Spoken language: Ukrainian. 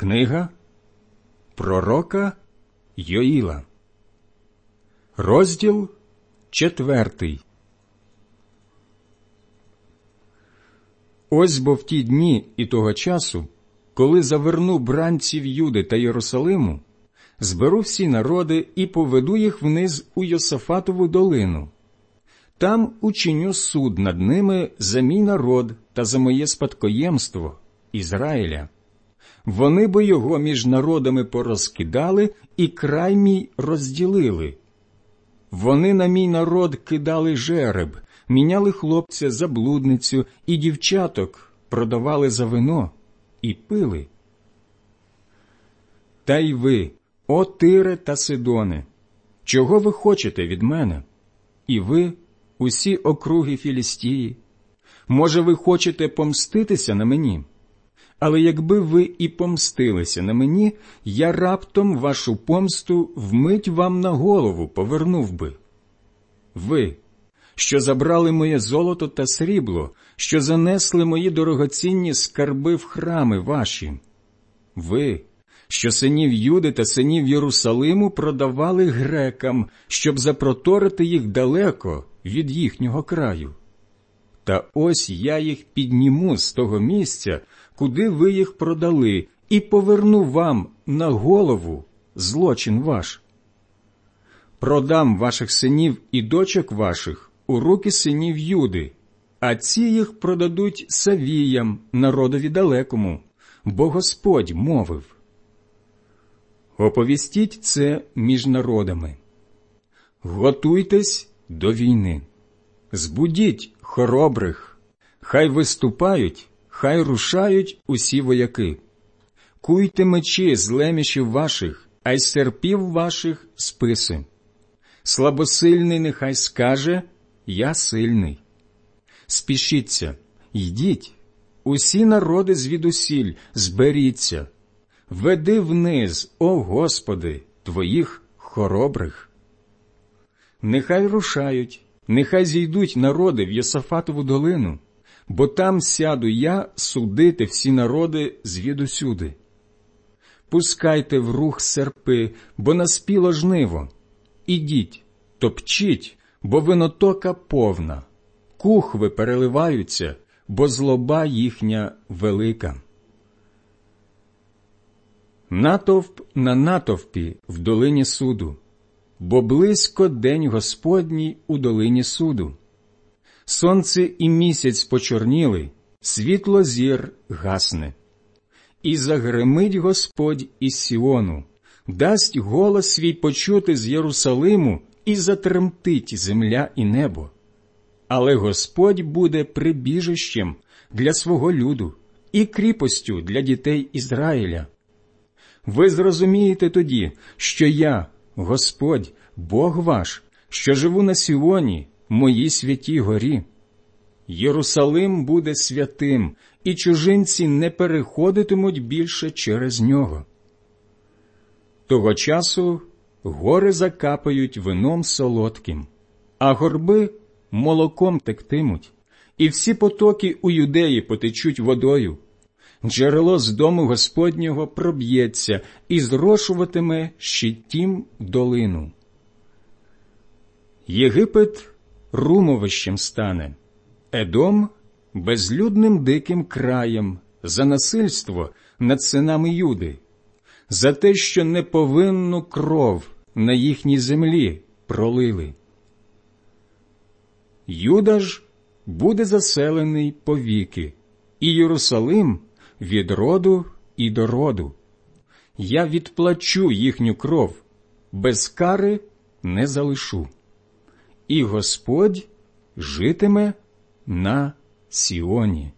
Книга Пророка Йоїла, розділ четвертий. Ось бо в ті дні і того часу, коли заверну бранців Юди та Єрусалиму, зберу всі народи і поведу їх вниз у Йосафатову долину. Там учиню суд над ними за мій народ та за моє спадкоємство Ізраїля. Вони би його між народами порозкидали і край мій розділили. Вони на мій народ кидали жереб, міняли хлопця за блудницю і дівчаток продавали за вино і пили. Та й ви, о Тире та Сидоне, чого ви хочете від мене? І ви, усі округи Філістії, може, ви хочете помститися на мені? Але якби ви і помстилися на мені, я раптом вашу помсту вмить вам на голову повернув би. Ви, що забрали моє золото та срібло, що занесли мої дорогоцінні скарби в храми ваші. Ви, що синів Юди та синів Єрусалиму продавали грекам, щоб запроторити їх далеко від їхнього краю. Та ось я їх підніму з того місця, куди ви їх продали, і поверну вам на голову злочин ваш. Продам ваших синів і дочок ваших у руки синів Юди, а ці їх продадуть Савіям, народові далекому, бо Господь мовив. Оповістіть це між народами. Готуйтесь до війни, збудіть хоробрих, хай виступають, хай рушають усі вояки. Куйте мечі з лемішів ваших, а й серпів ваших списи. Слабосильний нехай скаже Я сильний. Спішіться, йдіть, усі народи звідусіль, зберіться, веди вниз, о Господи, твоїх хоробрих. Нехай рушають, нехай зійдуть народи в Йосафатову долину, бо там сяду я судити всі народи звідусюди. Пускайте в рух серпи, бо наспіло жниво. Ідіть, топчіть, бо винотока повна, кухви переливаються, бо злоба їхня велика. Натовп на натовпі в долині суду, бо близько день Господній у долині суду. Сонце і місяць почорніли, світло зір гасне. І загремить Господь із Сіону, дасть голос свій почути з Єрусалиму і затремтить земля і небо. Але Господь буде прибіжищем для свого люду і кріпостю для дітей Ізраїля. Ви зрозумієте тоді, що я, Господь, Бог ваш, що живу на Сіоні, моїй святій горі. Єрусалим буде святим, і чужинці не переходитимуть більше через нього. Того часу гори закапають вином солодким, а горби молоком тектимуть, і всі потоки у юдеї потечуть водою. Джерело з дому Господнього проб'ється і зрошуватиме щитім долину. Єгипет румовищем стане, Едом безлюдним диким краєм за насильство над синами Юди, за те, що неповинну кров на їхній землі пролили. Юда ж буде заселений повіки, і Єрусалим від роду і до роду. Я відплачу їхню кров, без кари не залишу. І Господь житиме на Сіоні.